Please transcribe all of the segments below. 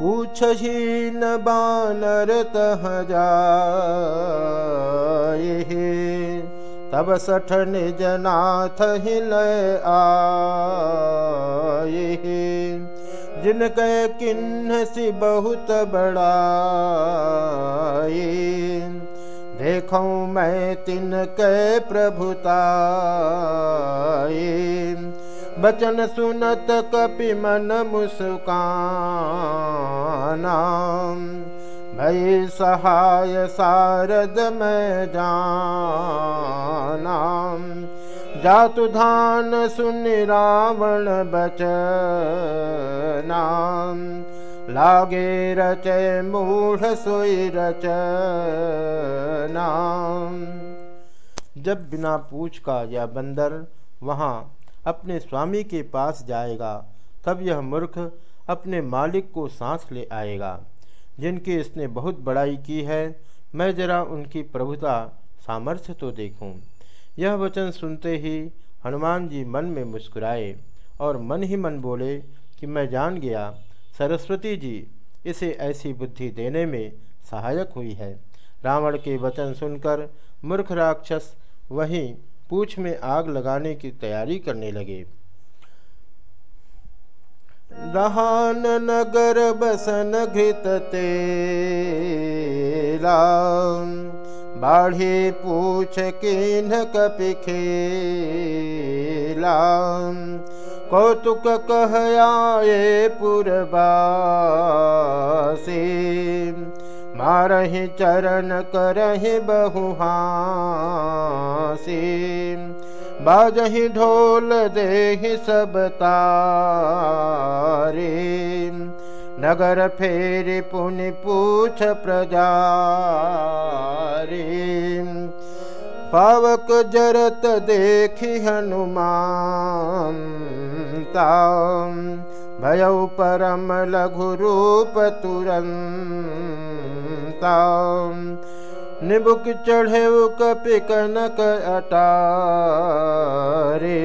पूछ ही न बानर तह जाए तब सठ निज नाथ हिल आए जिनके किन्ह सी बहुत बड़ा देखो मैं तिनके प्रभुता बचन सुनत कपि मन मुस्काना। भई सहाय सारद में जाना। जातु धान सुन रावण बचना। लागे रचय मूढ़ सोई रचना। जब बिना पूछ का यह बंदर वहाँ अपने स्वामी के पास जाएगा, तब यह मूर्ख अपने मालिक को सांस ले आएगा जिनकी इसने बहुत बड़ाई की है, मैं जरा उनकी प्रभुता सामर्थ्य तो देखूँ। यह वचन सुनते ही हनुमान जी मन में मुस्कुराए और मन ही मन बोले कि मैं जान गया, सरस्वती जी, इसे ऐसी बुद्धि देने में सहायक हुई है रावण के वचन सुनकर मूर्ख राक्षस वहीं पूछ में आग लगाने की तैयारी करने लगे। दहान नगर बसन घृत तेला बाढ़ी पूछ किन कपि खेला कौतुक कह आए पुरबासी मारहि चरण करहि बहुहासी बाजहि ढोल देहि सब तारे। नगर फेर पुनि पूछ प्रजारी। पावक जरत देखि हनुमान ताम भयौ परम लघु रूप तुरंता निबुक चढ़े कपि कनक अटारे।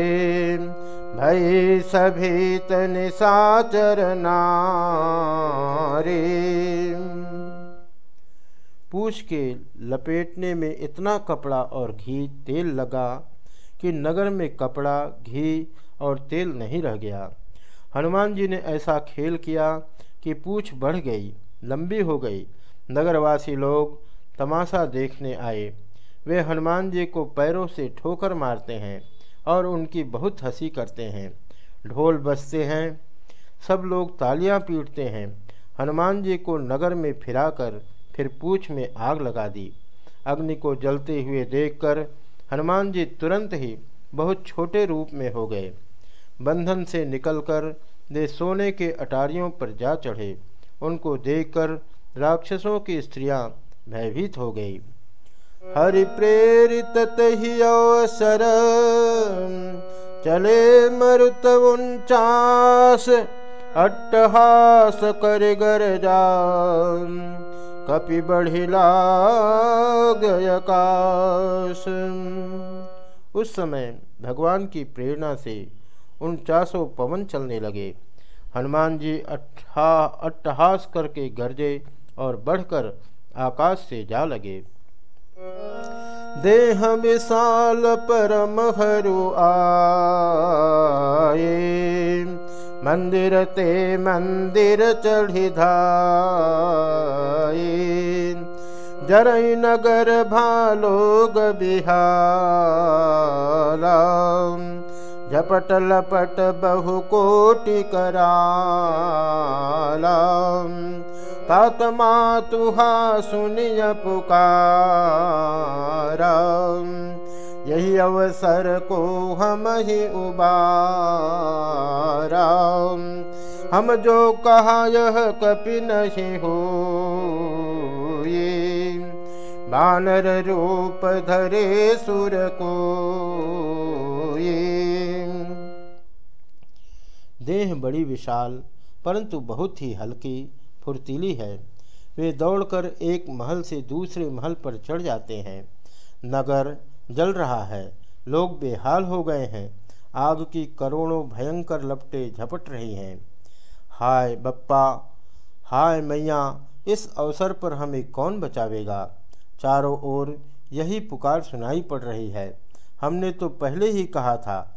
भई सभी निशाचर नारे। पूछ के लपेटने में इतना कपड़ा और घी तेल लगा कि नगर में कपड़ा, घी और तेल नहीं रह गया। हनुमान जी ने ऐसा खेल किया कि पूछ बढ़ गई, लंबी हो गई। नगरवासी लोग तमाशा देखने आए। वे हनुमान जी को पैरों से ठोकर मारते हैं और उनकी बहुत हँसी करते हैं। ढोल बजते हैं, सब लोग तालियाँ पीटते हैं। हनुमान जी को नगर में फिराकर फिर पूछ में आग लगा दी। अग्नि को जलते हुए देखकर हनुमान जी तुरंत ही बहुत छोटे रूप में हो गए। बंधन से निकलकर वे सोने के अटारियों पर जा चढ़े। उनको देखकर राक्षसों की स्त्रियाँ भयभीत हो गई। हरि प्रेरित अवसर, चले मरुत उनचास, अट्टहास कर गर जा कपि बढ़िला उस समय भगवान की प्रेरणा से उनचासों पवन चलने लगे। हनुमान जी अट्ठा, अट्टहास करके गरजे और बढ़कर आकाश से जा लगे। देह विशाल परम हरु आए। मंदिर ते मंदिर चढ़ी जरई नगर भालोग बिहाला। झपट लपट बहु कोटि कराला तात मातुहा सुनिय पुकारा यही अवसर को हम ही उबारा। हम जो कहा यह कपि नहीं हो बानर रूप धरे सुर को। देह बड़ी विशाल, परंतु बहुत ही हल्की, फुर्तीली है। वे दौड़कर एक महल से दूसरे महल पर चढ़ जाते हैं। नगर जल रहा है। लोग बेहाल हो गए हैं। आग की करोड़ों भयंकर लपटें झपट रही हैं। हाय बप्पा, हाय मैया, इस अवसर पर हमें कौन बचावेगा? चारों ओर यही पुकार सुनाई पड़ रही है। हमने तो पहले ही कहा था